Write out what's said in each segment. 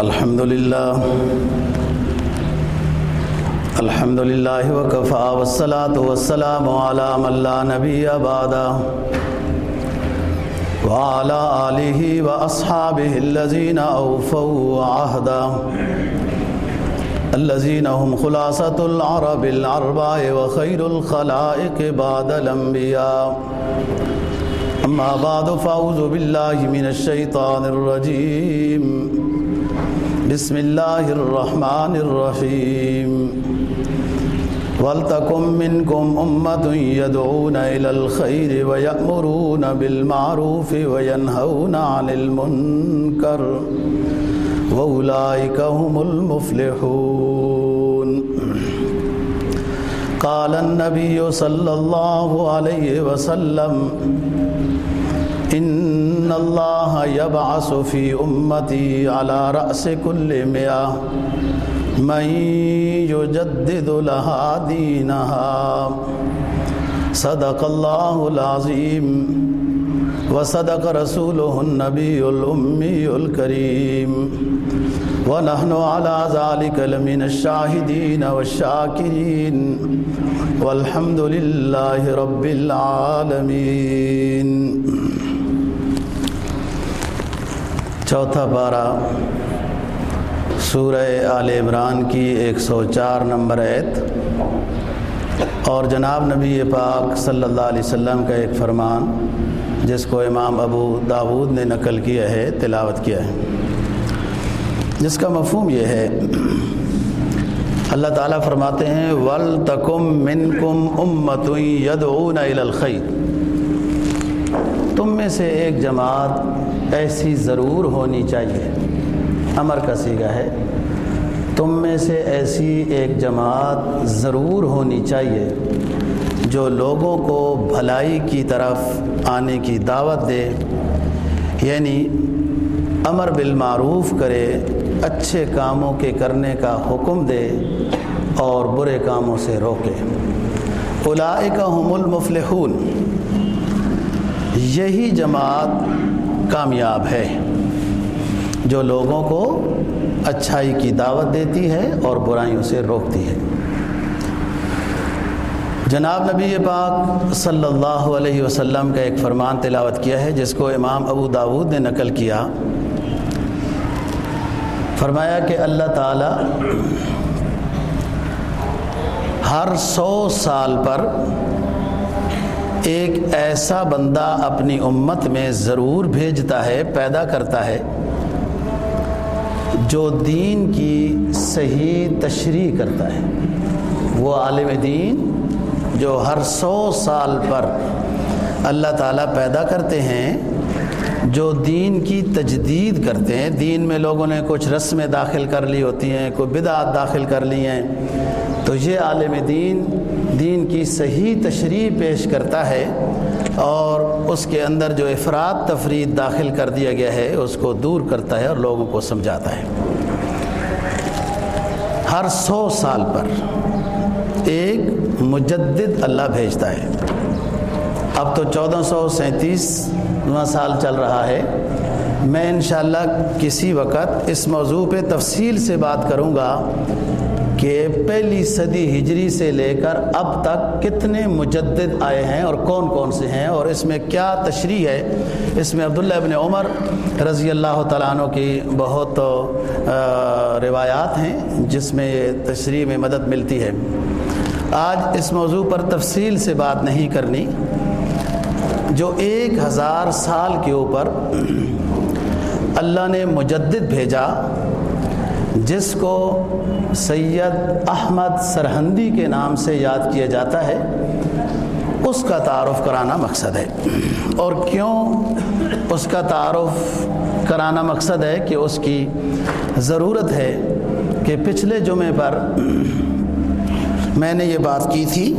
الحمد لله الحمد لله وكفى والصلاة والسلام على من لا نبي بعده وعلى آله وأصحابه الذين أوفوا عهدا الذين هم خلاصة العرب العرباء وخير الخلائق بعد الأنبياء أما بعد، فأعوذ بالله من الشيطان الرجيم. بسم الله الرحمن الرحيم. ولتكن منكم أمة يدعون إلى الخير ويأمرون بالمعروف وينهون عن المنكر. وأولئك هم المفلحون. قال النبي صلى الله عليه وسلم إن الله يبعث في أمتي على رأس كل مئة. من يجدد لها دينها. صدق الله العظيم. وصدق رسوله النبي الأمي الكريم. ونحن على ذلك لمن الشاهدين والشاكرين. والحمد لله رب العالمين. چوتھا پارہ سورہ آل عمران کی ایک سو چار نمبر ایت۔ اور جناب نبی پاک صلی اللہ علیہ وسلم کا ایک فرمان، جس کو امام ابو داود نے نقل کیا ہے، تلاوت کیا ہے۔ جس کا مفہوم یہ ہے، اللہ تعالیٰ فرماتے ہیں، ول تکم من کم امت یدعون الخیر۔ تم میں سے ایک جماعت ایسی ضرور ہونی چاہیے۔ امر کا سیگا ہے، تم میں سے ایسی ایک جماعت ضرور ہونی چاہیے جو لوگوں کو بھلائی کی طرف آنے کی دعوت دے یعنی امر بالمعروف کرے، اچھے کاموں کے کرنے کا حکم دے اور برے کاموں سے روکے۔ اولائکہ ہم المفلحون۔ یہی جماعت کامیاب ہے، جو لوگوں کو اچھائی کی دعوت دیتی ہے اور برائیوں سے روکتی ہے۔ جناب نبی پاک صلی اللہ علیہ وسلم کا ایک فرمان تلاوت کیا ہے، جس کو امام ابو داود نے نقل کیا۔ فرمایا کہ اللہ تعالی ہر سو سال پر ایک ایسا بندہ اپنی امت میں ضرور بھیجتا ہے، پیدا کرتا ہے، جو دین کی صحیح تشریح کرتا ہے۔ وہ عالم دین جو ہر سو سال پر اللہ تعالیٰ پیدا کرتے ہیں، جو دین کی تجدید کرتے ہیں۔ دین میں لوگوں نے کچھ رسمیں داخل کر لی ہوتی ہیں، کوئی بدعات داخل کر لی ہیں۔ تو یہ عالم دین دین کی صحیح تشریح پیش کرتا ہے اور اس کے اندر جو افراد تفرید داخل کر دیا گیا ہے، اس کو دور کرتا ہے اور لوگوں کو سمجھاتا ہے۔ ہر سو سال پر ایک مجدد اللہ بھیجتا ہے۔ اب تو چودہ سو سینتیسواں سال چل رہا ہے۔ میں انشاءاللہ کسی وقت اس موضوع پہ تفصیل سے بات کروں گا۔ کہ پہلی صدی ہجری سے لے کر اب تک کتنے مجدد آئے ہیں اور کون کون سے ہیں اور اس میں کیا تشریح ہے؟ اس میں عبداللہ ابن عمر رضی اللہ تعالیٰ عنہ کی بہت روایات ہیں جس میں تشریح میں مدد ملتی ہے۔ آج اس موضوع پر تفصیل سے بات نہیں کرنی۔ جو ایک ہزار سال کے اوپر اللہ نے مجدد بھیجا، جس کو سید احمد سرہندی کے نام سے یاد کیا جاتا ہے، اس کا تعارف کرانا مقصد ہے۔ اور کیوں اس کا تعارف کرانا مقصد ہے کہ اس کی ضرورت ہے کہ پچھلے جمعے پر میں نے یہ بات کی تھی۔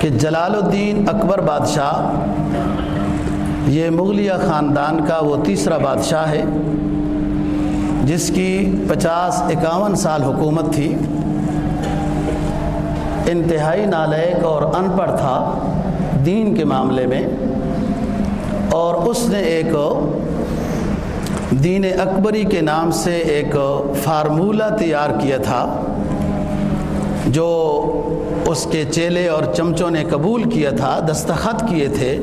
کہ جلال الدین اکبر بادشاہ یہ مغلیہ خاندان کا وہ تیسرا بادشاہ ہے، جس کی پچاس اکاون سال حکومت تھی۔ انتہائی نالائق اور ان پڑھ تھا دین کے معاملے میں۔ اور اس نے ایک دین اکبری کے نام سے ایک فارمولہ تیار کیا تھا، جو اس کے چیلے اور چمچوں نے قبول کیا تھا، دستخط کیے تھے۔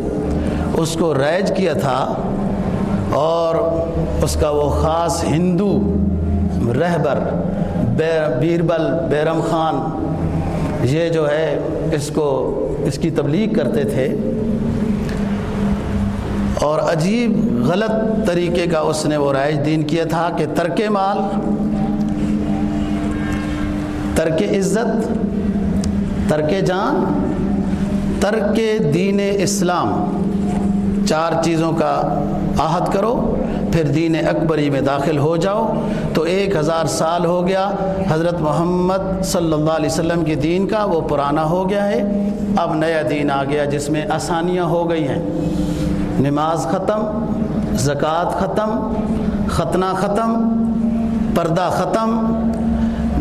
اس کو ریج کیا تھا اور اس کا وہ خاص ہندو رہبر بیربل، بیرم خان، یہ جو ہے اس کو اس کی تبلیغ کرتے تھے۔ اور عجیب غلط طریقے کا اس نے وہ رائج دین کیا تھا کہ ترک مال، ترک عزت، ترک جان، ترک دین اسلام۔ چار چیزوں کا عہد کرو، پھر دین اکبری میں داخل ہو جاؤ۔ تو ایک ہزار سال ہو گیا، حضرت محمد صلی اللہ علیہ وسلم کی دین کا، وہ پرانا ہو گیا ہے۔ اب نیا دین آ گیا جس میں آسانیاں ہو گئی ہیں۔ نماز ختم، زکوٰۃ ختم، ختنہ ختم، پردہ ختم،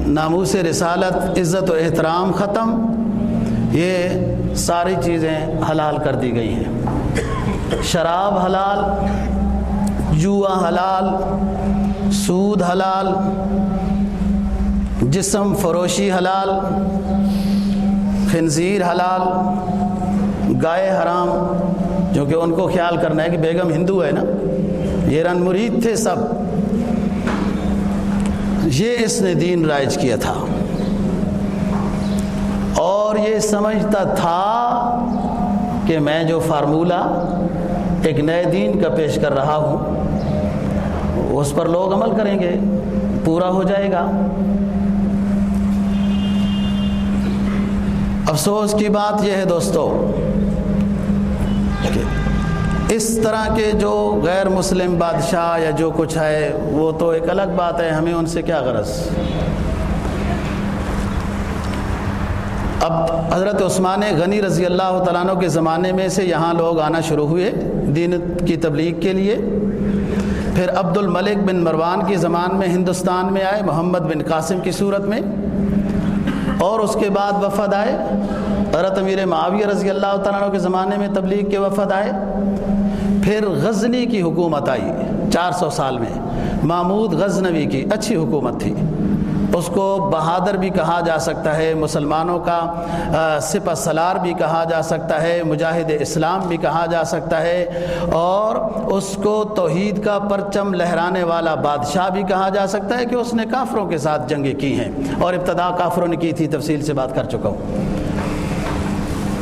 ناموس رسالت، عزت و احترام ختم۔ یہ ساری چیزیں حلال کر دی گئی ہیں۔ شراب حلال، جوا حلال، سود حلال، جسم فروشی حلال، خنزیر حلال، گائے حرام جو کہ ان کو خیال کرنا ہے کہ بیگم ہندو ہے نا، یہ رن مرید تھے سب۔ یہ اس نے دین رائج کیا تھا۔ اور یہ سمجھتا تھا کہ میں جو فارمولہ ایک نئے دین کا پیش کر رہا ہوں، اس پر لوگ عمل کریں گے، پورا ہو جائے گا۔ افسوس کی بات یہ ہے دوستو اس طرح کے جو غیر مسلم بادشاہ یا جو کچھ ہے، وہ تو ایک الگ بات ہے، ہمیں ان سے کیا غرض؟ اب حضرت عثمان غنی رضی اللہ تعالیٰ عنہ کے زمانے میں سے یہاں لوگ آنا شروع ہوئے۔ دین کی تبلیغ کے لیے۔ پھر عبد الملک بن مروان کے زمان میں ہندوستان میں آئے، محمد بن قاسم کی صورت میں۔ اور اس کے بعد وفد آئے۔ حضرت امیر معاویہ رضی اللہ تعالیٰ عنہ کے زمانے میں تبلیغ کے وفد آئے۔ پھر غزنی کی حکومت آئی چار سو سال میں۔ محمود غزنوی کی اچھی حکومت تھی۔ اس کو بہادر بھی کہا جا سکتا ہے، مسلمانوں کا سپہ سلار بھی کہا جا سکتا ہے، مجاہد اسلام بھی کہا جا سکتا ہے، اور اس کو توحید کا پرچم لہرانے والا بادشاہ بھی کہا جا سکتا ہے کہ اس نے کافروں کے ساتھ جنگیں کی ہیں۔ اور ابتدا کافروں نے کی تھی، تفصیل سے بات کر چکا ہوں۔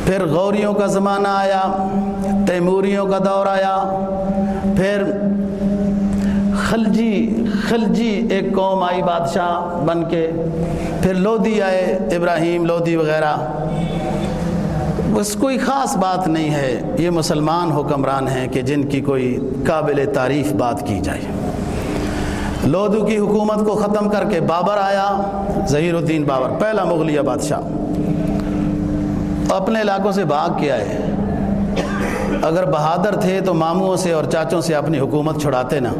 پھر غوریوں کا زمانہ آیا، تیموریوں کا دور آیا، پھر خلجی خلجی ایک قوم آئی بادشاہ بن کے، پھر لودھی آئے، ابراہیم لودھی وغیرہ۔ بس کوئی خاص بات نہیں ہے، یہ مسلمان حکمران ہیں کہ جن کی کوئی قابل تعریف بات کی جائے۔ لودھو کی حکومت کو ختم کر کے بابر آیا، ظہیر الدین بابر، پہلا مغلیہ بادشاہ۔ اپنے علاقوں سے بھاگ کے آئے۔ اگر بہادر تھے تو ماموں سے اور چاچوں سے اپنی حکومت چھڑاتے نا۔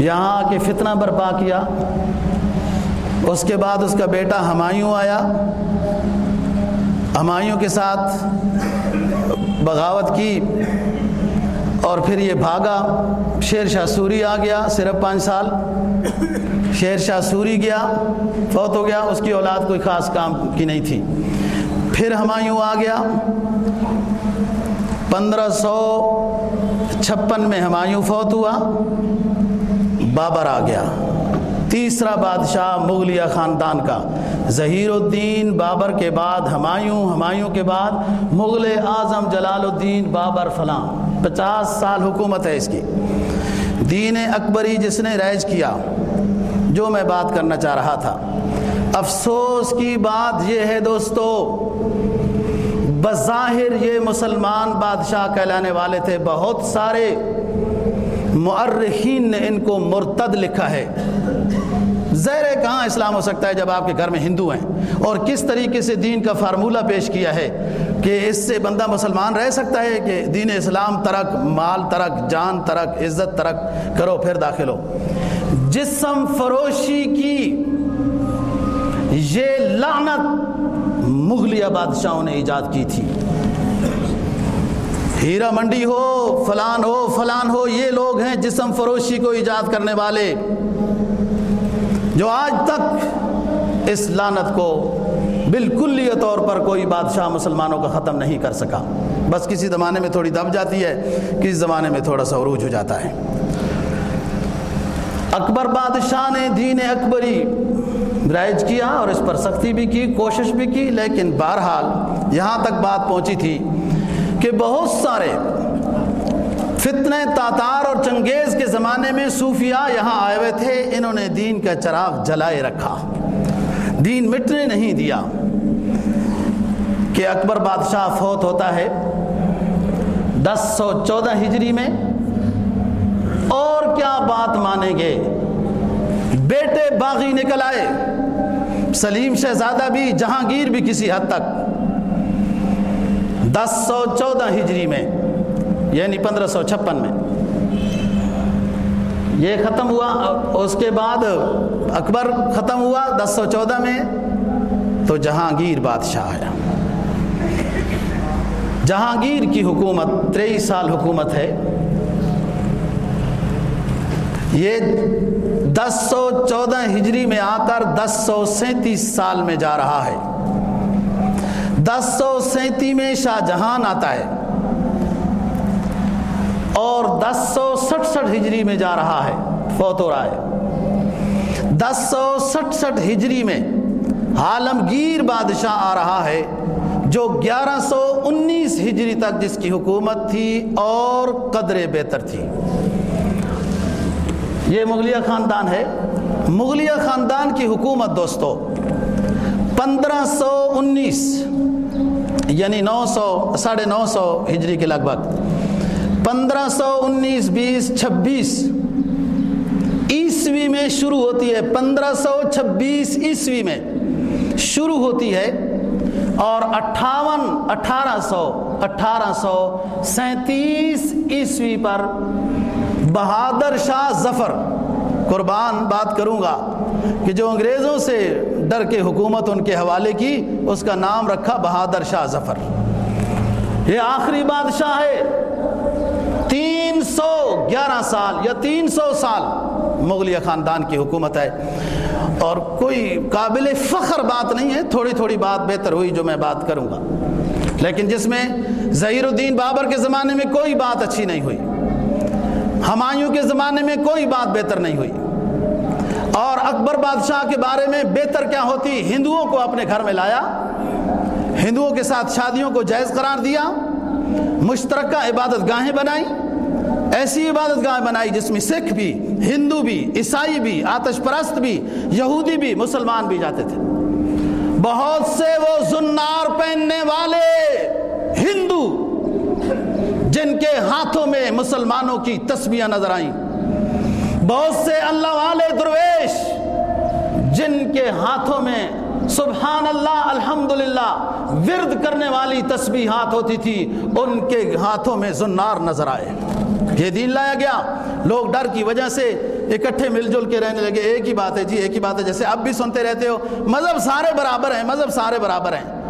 یہاں آ کے فتنہ برپا کیا۔ اس کے بعد اس کا بیٹا ہمایوں آیا۔ ہمایوں کے ساتھ بغاوت کی اور پھر یہ بھاگا۔ شیر شاہ سوری آ گیا، صرف پانچ سال۔ شیر شاہ سوری گیا، فوت ہو گیا۔ اس کی اولاد کوئی خاص کام کی نہیں تھی۔ پھر ہمایوں آ گیا۔ پندرہ سو چھپن میں ہمایوں فوت ہوا۔ بابر آ گیا۔ تیسرا بادشاہ مغلیہ خاندان کا۔ ظہیر الدین بابر کے بعد ہمایوں ہمایوں کے بعد مغل اعظم جلال الدین بابر فلاں۔ پچاس سال حکومت ہے اس کی۔ دین اکبری جس نے ریج کیا، جو میں بات کرنا چاہ رہا تھا۔ افسوس کی بات یہ ہے دوستو، بظاہر یہ مسلمان بادشاہ کہلانے والے تھے بہت سارے۔ معرخین نے ان کو مرتد لکھا ہے۔ زہر کہاں اسلام ہو سکتا ہے جب آپ کے گھر میں ہندو ہیں؟ اور کس طریقے سے دین کا فارمولہ پیش کیا ہے کہ اس سے بندہ مسلمان رہ سکتا ہے کہ دین اسلام ترک، مال ترک، جان ترک، عزت ترک کرو، پھر داخل ہو۔ جسم فروشی کی یہ لعنت مغلیہ بادشاہوں نے ایجاد کی تھی۔ ہیرا منڈی ہو، فلان ہو فلان ہو، یہ لوگ ہیں جسم فروشی کو ایجاد کرنے والے جو آج تک اس لانت کو بالکل طور پر کوئی بادشاہ مسلمانوں کا ختم نہیں کر سکا۔ بس کسی زمانے میں تھوڑی دب جاتی ہے، کسی زمانے میں تھوڑا سا عروج ہو جاتا ہے۔ اکبر بادشاہ نے دین اکبری رائج کیا اور اس پر سختی بھی کی، کوشش بھی کی، لیکن بہرحال یہاں تک بات پہنچی تھی۔ کہ بہت سارے فتنے تاتار اور چنگیز کے زمانے میں صوفیاء یہاں آئے ہوئے تھے، انہوں نے دین کا چراغ جلائے رکھا۔ دین مٹنے نہیں دیا۔ کہ اکبر بادشاہ فوت ہوتا ہے دس سو چودہ ہجری میں، اور کیا بات مانیں گے؟ بیٹے باغی نکل آئے۔ سلیم شہزادہ بھی، جہانگیر بھی کسی حد تک۔ دس سو چودہ ہجری میں یعنی پندرہ سو چھپن میں۔ یہ ختم ہوا، اس کے بعد اکبر ختم ہوا دس سو چودہ میں، تو جہانگیر بادشاہ آیا۔ جہانگیر کی حکومت تریس سال حکومت ہے۔ یہ دس سو چودہ ہجری میں آ کر دس سو سینتیس سال میں جا رہا ہے۔ دس سو سینتی میں شاہ جہان آتا ہے اور دس سو سٹسٹھ ہجری میں جا رہا ہے، فوت ہو رہا ہے۔ دس سو سٹسٹھ ہجری میں عالمگیر بادشاہ آ رہا ہے، جو گیارہ سو انیس ہجری تک جس کی حکومت تھی اور قدر بہتر تھی۔ یہ مغلیہ خاندان ہے۔ مغلیہ خاندان کی حکومت دوستو، پندرہ سو انیس یعنی نو سو، ساڑھے نو سو ہجری کے لگ بھگ۔ پندرہ سو انیس، بیس، چھبیس عیسوی میں شروع ہوتی ہے۔ پندرہ سو چھبیس عیسوی میں شروع ہوتی ہے اور اٹھاون، اٹھارہ سو اٹھارہ سو سینتیس عیسوی پر بہادر شاہ ظفر، قربان بات کروں گا کہ جو انگریزوں سے ڈر کے حکومت ان کے حوالے کی، اس کا نام رکھا بہادر شاہ ظفر۔ یہ آخری بادشاہ ہے۔ تین سو گیارہ سال یا تین سو سال مغلیہ خاندان کی حکومت ہے۔ اور کوئی قابل فخر بات نہیں ہے، تھوڑی تھوڑی بات بہتر ہوئی جو میں بات کروں گا۔ لیکن جس میں ظہیر الدین بابر کے زمانے میں کوئی بات اچھی نہیں ہوئی۔ ہمایوں کے زمانے میں کوئی بات بہتر نہیں ہوئی۔ اور اکبر بادشاہ کے بارے میں بہتر کیا ہوتی؟ ہندوؤں کو اپنے گھر میں لایا، ہندوؤں کے ساتھ شادیوں کو جائز قرار دیا، مشترکہ عبادت گاہیں بنائی، ایسی عبادت گاہیں بنائی جس میں سکھ بھی، ہندو بھی، عیسائی بھی، آتش پرست بھی، یہودی بھی، مسلمان بھی جاتے تھے۔ بہت سے وہ زنار پہننے والے ہندو جن کے ہاتھوں میں مسلمانوں کی تسبیاں نظر آئیں۔ بہت سے اللہ والے درویش جن کے ہاتھوں میں سبحان اللہ، الحمدللہ ورد کرنے والی تسبیحات ہوتی تھی، ان کے ہاتھوں میں زنار نظر آئے۔ یہ دین لایا گیا۔ لوگ ڈر کی وجہ سے اکٹھے مل جل کے رہنے لگے۔ ایک ہی بات ہے جی ایک ہی بات ہے۔ جیسے اب بھی سنتے رہتے ہو، مذہب سارے برابر ہیں، مذہب سارے برابر ہیں۔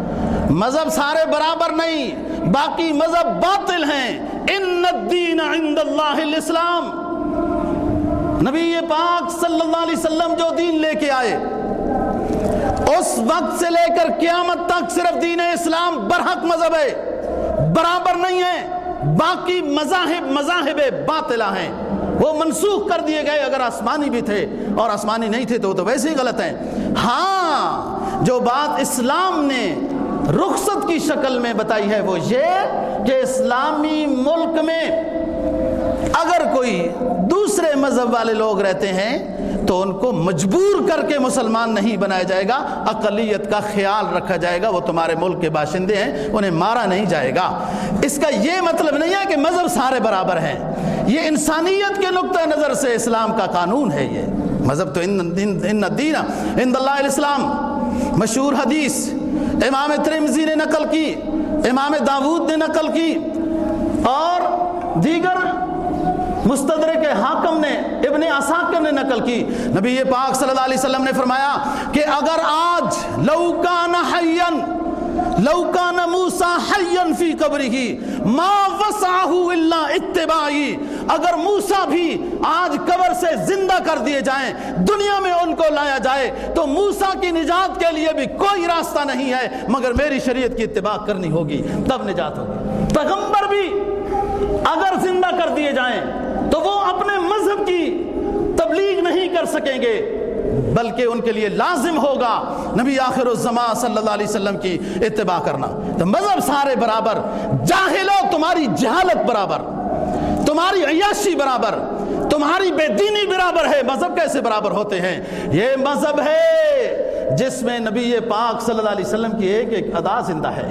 مذہب سارے برابر نہیں، باقی مذہب باطل ہیں۔ ان الدین عند اللہ الاسلام۔ نبی پاک صلی اللہ علیہ وسلم جو دین لے کے آئے، اس وقت سے لے کر قیامت تک صرف دین اسلام برحق مذہب ہے، برابر نہیں ہے، باقی مذاہب مذاہب باطلہ ہیں۔ وہ منسوخ کر دیے گئے اگر آسمانی بھی تھے اور آسمانی نہیں تھے تو وہ تو ویسے ہی غلط ہیں۔ ہاں جو بات اسلام نے رخصت کی شکل میں بتائی ہے وہ یہ کہ اسلامی ملک میں اگر کوئی دوسرے مذہب والے لوگ رہتے ہیں تو ان کو مجبور کر کے مسلمان نہیں بنایا جائے گا، اقلیت کا خیال رکھا جائے گا، وہ تمہارے ملک کے باشندے ہیں، انہیں مارا نہیں جائے گا۔ اس کا یہ مطلب نہیں ہے کہ مذہب سارے برابر ہیں۔ یہ انسانیت کے نقطۂ نظر سے اسلام کا قانون ہے یہ۔ مذہب تو ان ان الدین ان اللہ الاسلام۔ مشہور حدیث، امام ترمزی نے نقل کی، امام داود نے نقل کی۔ اور دیگر حاکم نے، ابن اساکر نے نقل کی۔ نبی پاک صلی اللہ علیہ وسلم نے فرمایا کہ اگر آج لوکان حین لوکان موسا حین فی قبری ما وسعہ الا اتباعی، اگر موسا بھی آج قبر سے زندہ کر دیے جائیں، دنیا میں ان کو لایا جائے، تو موسا کی نجات کے لیے بھی کوئی راستہ نہیں ہے، مگر میری شریعت کی اتباع کرنی ہوگی، تب نجات ہوگی۔ پیغمبر بھی اگر زندہ کر دیے جائیں تو وہ اپنے مذہب کی تبلیغ نہیں کر سکیں گے، بلکہ ان کے لیے لازم ہوگا نبی آخر الزما صلی اللہ علیہ وسلم کی اتباع کرنا۔ تو مذہب سارے برابر جاہلو تمہاری جہالت برابر، تمہاری عیاشی برابر، تمہاری بے دینی برابر ہے۔ مذہب کیسے برابر ہوتے ہیں؟ یہ مذہب ہے جس میں نبی پاک صلی اللہ علیہ وسلم کی ایک ایک ادا زندہ ہے۔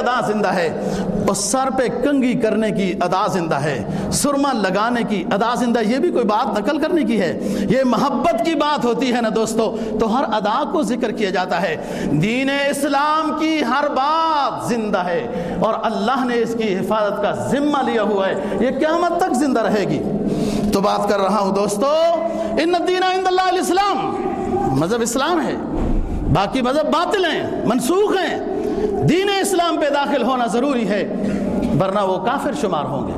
ادا زندہ ہے اور سر پہ کنگی کرنے کی ادا زندہ ہے سرما لگانے کی ادا زندہ یہ بھی کوئی بات نقل کرنے کی ہے۔ یہ محبت کی بات ہوتی ہے نا دوستو، تو ہر ادا کو ذکر کیا جاتا ہے۔ دین اسلام کی ہر بات زندہ ہے اور اللہ نے اس کی حفاظت کا ذمہ لیا ہوا ہے۔ یہ قیامت تک زندہ رہے گی۔ تو بات کر رہا ہوں دوستو، ان الدین عند اللہ علیہ السلام مذہب اسلام ہے، باقی مذہب باطل ہیں، منسوخ ہیں۔ دین اسلام پہ داخل ہونا ضروری ہے، ورنہ وہ کافر شمار ہوں گے۔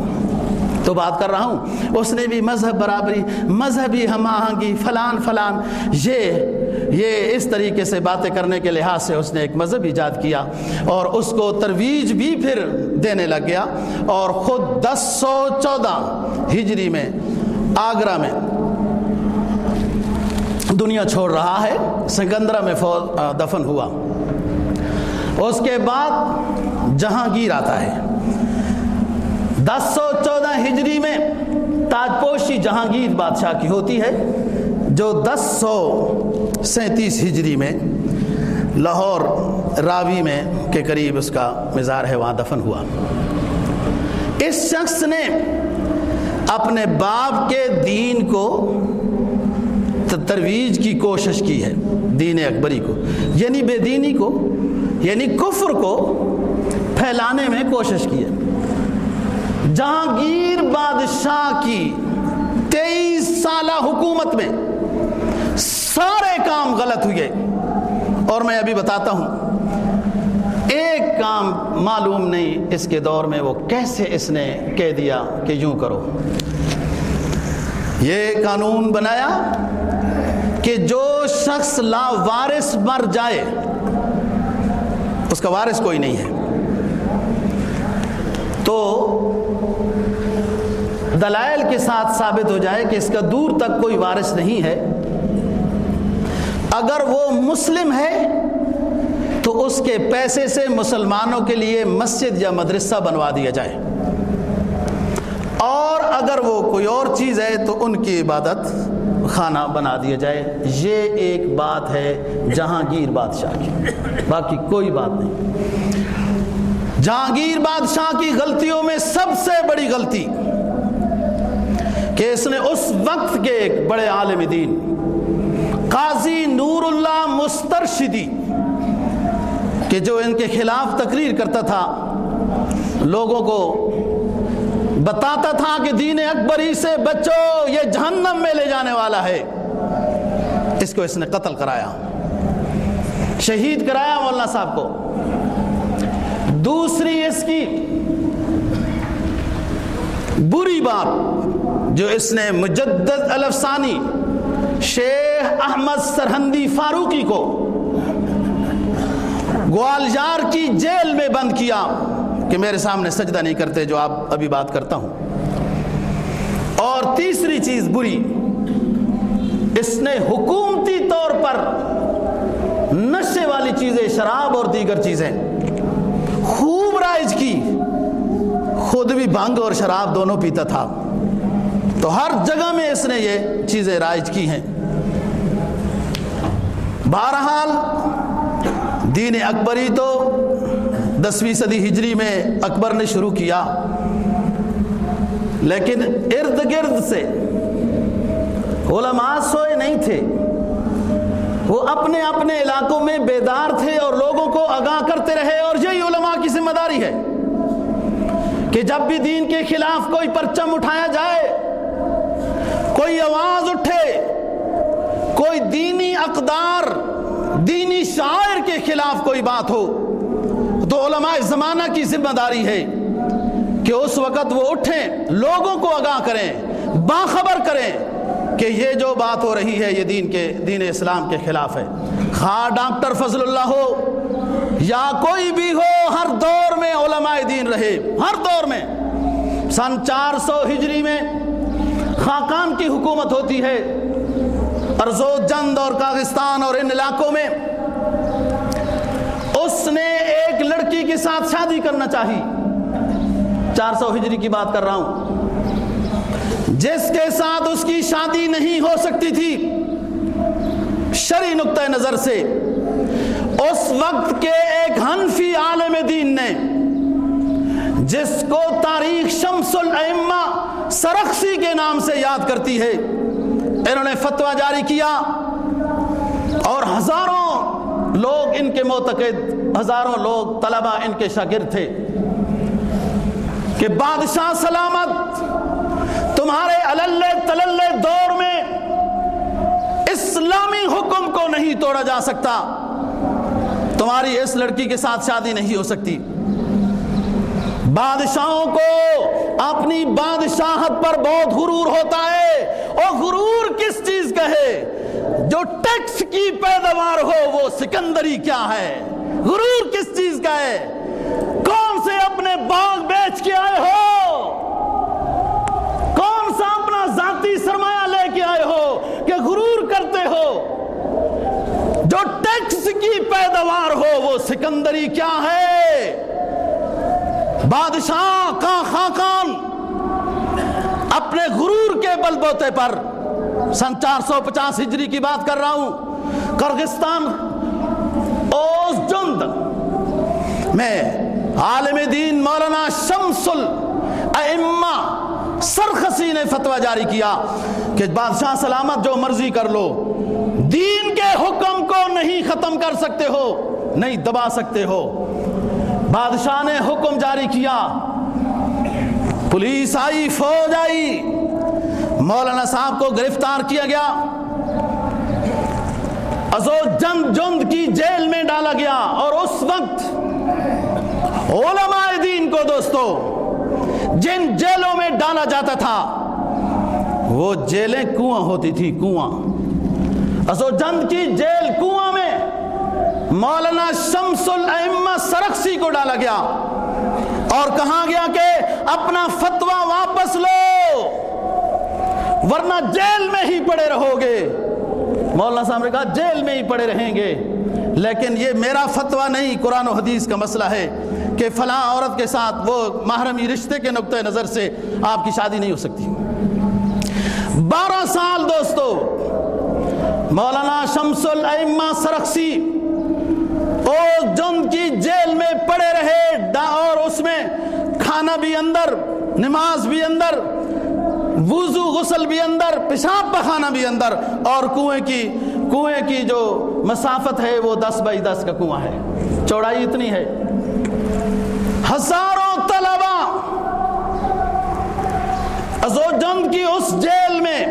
تو بات کر رہا ہوں، اس نے بھی مذہب برابری، مذہبی ہم آہنگی، فلان فلان، یہ یہ اس طریقے سے باتیں کرنے کے لحاظ سے اس نے ایک مذہب ایجاد کیا اور اس کو ترویج بھی پھر دینے لگ گیا۔ اور خود دس سو چودہ ہجری میں آگرہ میں دنیا چھوڑ رہا ہے سکندرہ میں دفن ہوا۔ اس کے بعد جہانگیر آتا ہے۔ دس سو چودہ ہجری میں تاجپوشی جہانگیر بادشاہ کی ہوتی ہے، جو دس سو سینتیس ہجری میں لاہور راوی میں کے قریب اس کا مزار ہے، وہاں دفن ہوا۔ اس شخص نے اپنے باپ کے دین کو ترویج کی کوشش کی ہے، دین اکبری کو یعنی بے دینی کو۔ یعنی کفر کو پھیلانے میں کوشش کی ہے جہانگیر بادشاہ کی تیئیس سالہ حکومت میں سارے کام غلط ہوئے۔ اور میں ابھی بتاتا ہوں، ایک کام معلوم نہیں اس کے دور میں، وہ کیسے اس نے کہہ دیا کہ یوں کرو۔ یہ قانون بنایا کہ جو شخص لا وارث مر جائے اس کا وارث کوئی نہیں ہے۔ تو دلائل کے ساتھ ثابت ہو جائے کہ اس کا دور تک کوئی وارث نہیں ہے۔ اگر وہ مسلم ہے، تو اس کے پیسے سے مسلمانوں کے لیے مسجد یا مدرسہ بنوا دیا جائے۔ اور اگر وہ کوئی اور چیز ہے، تو ان کی عبادت۔ خانہ بنا دیا جائے۔ یہ ایک بات ہے جہانگیر بادشاہ کی۔ باقی کوئی بات نہیں۔ جہانگیر بادشاہ کی غلطیوں میں سب سے بڑی غلطی کہ اس نے اس وقت کے ایک بڑے عالم دین، قاضی نور اللہ مسترشدی، کہ جو ان کے خلاف تقریر کرتا تھا، لوگوں کو بتاتا تھا کہ دین اکبری سے بچو، یہ جہنم میں لے جانے والا ہے۔ اس کو اس نے قتل کرایا۔ شہید کرایا مولانا صاحب کو۔ دوسری اس کی بری بات جو اس نے مجدد الفسانی شیخ احمد سرہندی فاروقی کو گوالجار کی جیل میں بند کیا۔ کہ میرے سامنے سجدہ نہیں کرتے جو آپ ابھی بات کرتا ہوں۔ اور تیسری چیز بری، اس نے حکومتی طور پر نشے والی چیزیں، شراب اور دیگر چیزیں خوب رائج کی۔ خود بھی بھنگ اور شراب دونوں پیتا تھا۔ تو ہر جگہ میں اس نے یہ چیزیں رائج کی ہیں۔ بہرحال، دین اکبری تو دسویں صدی ہجری میں اکبر نے شروع کیا۔ لیکن ارد گرد سے علماء سوئے نہیں تھے۔ وہ اپنے اپنے علاقوں میں بیدار تھے اور لوگوں کو آگاہ کرتے رہے اور یہی علماء کی ذمہ داری ہے کہ جب بھی دین کے خلاف کوئی پرچم اٹھایا جائے، کوئی آواز اٹھے، کوئی دینی اقدار، دینی شاعر کے خلاف کوئی بات ہو علماء زمانہ کی ذمہ داری ہے کہ اس وقت وہ اٹھیں، لوگوں کو آگاہ کریں، باخبر کریں کہ یہ جو بات ہو رہی ہے، یہ دین کے، دین اسلام کے خلاف ہے۔ خواہ ڈاکٹر فضل اللہ ہو یا کوئی بھی ہو، ہر دور میں علماء دین رہے۔ ہر دور میں۔ سن چار سو ہجری میں خاقان کی حکومت ہوتی ہے۔ ارزو جند اور کاغستان اور ان علاقوں میں۔ اس نے ایک لڑکی کے ساتھ شادی کرنا چاہی۔ چار سو ہجری کی بات کر رہا ہوں۔ جس کے ساتھ اس کی شادی نہیں ہو سکتی تھی شری نقطۂ نظر سے، اس وقت کے ایک حنفی عالم دین نے، جس کو تاریخ شمس العمہ سرخسی کے نام سے یاد کرتی ہے، انہوں نے فتویٰ جاری کیا اور ہزاروں لوگ ان کے معتقد، ہزاروں لوگ طلبہ ان کے شاگرد تھے کہ بادشاہ سلامت تمہارے تللے دور میں اسلامی حکم کو نہیں توڑا جا سکتا۔ تمہاری اس لڑکی کے ساتھ شادی نہیں ہو سکتی۔ بادشاہوں کو اپنی بادشاہت پر بہت غرور ہوتا ہے۔ اور غرور کس چیز کا ہے؟ جو ٹیکس کی پیداوار ہو وہ سکندری کیا ہے؟ غرور کس چیز کا ہے؟ کون سے اپنے باغ بیچ کے آئے ہو؟ کون سا اپنا ذاتی سرمایہ لے کے آئے ہو کہ غرور کرتے ہو؟ جو ٹیکس کی پیداوار ہو وہ سکندری کیا ہے؟ بادشاہ کا خاقان اپنے غرور کے بل بوتے پر سن چار سو پچاس ہجری کی بات کر رہا ہوں۔ کرگستان اوز جند۔ میں عالم دین مولانا شمس الائمہ سرخسی نے فتوہ جاری کیا کہ بادشاہ سلامت جو مرضی کر لو، دین کے حکم کو نہیں ختم کر سکتے ہو، نہیں دبا سکتے ہو۔ بادشاہ نے حکم جاری کیا۔ پولیس آئی، فوج آئی۔ مولانا صاحب کو گرفتار کیا گیا۔ ازو جند جند کی جیل میں ڈالا گیا اور اس وقت علماء دین کو دوستو، جن جیلوں میں ڈالا جاتا تھا، وہ جیلیں کنواں ہوتی تھی، کنواں۔ اسو جند کی جیل کنواں میں مولانا شمس الائمہ سرخسی کو ڈالا گیا۔ اور کہا گیا کہ اپنا فتوہ واپس لو۔ ورنہ جیل میں ہی پڑے رہو گے۔ مولانا صاحب نے کہا، جیل میں ہی پڑے رہیں گے۔ لیکن یہ میرا فتوہ نہیں، قرآن و حدیث کا مسئلہ ہے کہ فلاں عورت کے ساتھ وہ محرمی رشتے کے نقطۂ نظر سے آپ کی شادی نہیں ہو سکتی۔ بارہ سال دوستو، مولانا شمس الائمہ سرخسی جن کی جیل میں پڑے رہے اور اس میں کھانا بھی اندر، نماز بھی اندر وضو غسل بھی اندر، پیشاب پخانا بھی اندر، اور کنویں کی کنویں کی جو مسافت ہے وہ دس بائی دس کا کنواں ہے۔ چوڑائی اتنی ہے۔ ہزاروں طلبا ازوجند کی اس جیل میں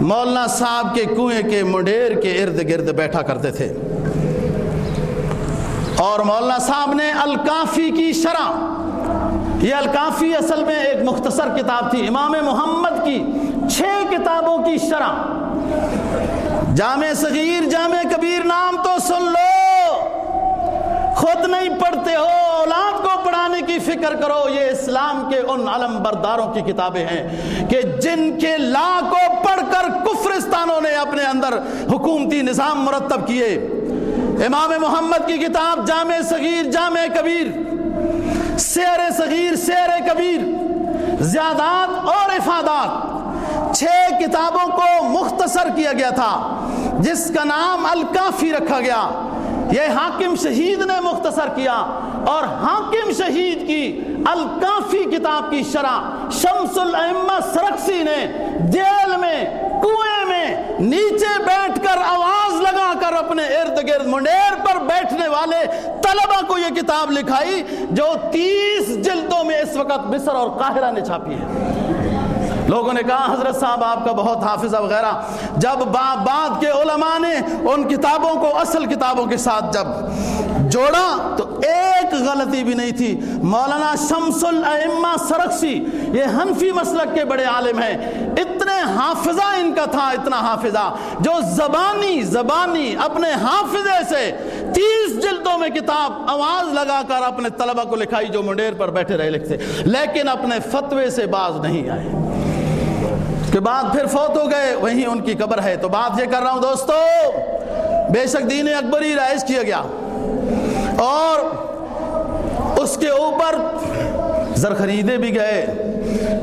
مولانا صاحب کے کنویں کے مڈیر کے ارد گرد بیٹھا کرتے تھے۔ اور مولانا صاحب نے الکافی کی شرح یہ الکافی اصل میں ایک مختصر کتاب تھی، امام محمد کی، چھ کتابوں کی شرح۔ جامع صغیر، جامع کبیر نام تو سن لو۔ خود نہیں پڑھتے ہو، اولاد کو پڑھانے کی فکر کرو۔ یہ اسلام کے ان علم برداروں کی کتابیں ہیں کہ جن کے لا کو پڑھ کر کفرستانوں نے اپنے اندر حکومتی نظام مرتب کیے۔ امام محمد کی کتاب جامع صغیر، جامع کبیر۔ سیر صغیر، سیر کبیر، زیادات اور افادات۔ چھ کتابوں کو مختصر کیا گیا تھا، جس کا نام الکافی رکھا گیا۔ یہ حاکم شہید نے مختصر کیا اور حاکم شہید کی الکافی کتاب کی شرح شمس الائمہ سرکسی نے جیل میں نیچے بیٹھ کر آواز لگا کر اپنے ارد گرد منڈیر پر بیٹھنے والے طلبہ کو یہ کتاب لکھائی جو تیس جلدوں میں اس وقت مصر اور قاہرہ نے چھاپی ہے۔ لوگوں نے کہا، حضرت صاحب، آپ کا بہت حافظہ وغیرہ۔ جب بعد کے علماء نے ان کتابوں کو، اصل کتابوں کے ساتھ جب جوڑا، تو ایک غلطی بھی نہیں تھی۔ مولانا شمس الائمہ سرکسی یہ حنفی مسلک کے بڑے عالم ہیں۔ اتنے حافظہ ان کا تھا، اتنا حافظہ۔ جو زبانی زبانی، اپنے حافظے سے تیس جلدوں میں کتاب آواز لگا کر اپنے طلبہ کو لکھائی، جو منڈیر پر بیٹھے رہے لکھتے، لیکن اپنے فتوے سے باز نہیں آئے۔ کے بعد پھر فوت ہو گئے، وہیں ان کی قبر ہے۔ تو بات یہ کر رہا ہوں دوستو، بے شک دین اکبری رائج کیا گیا۔ اور اس کے اوپر زر خریدے بھی گئے،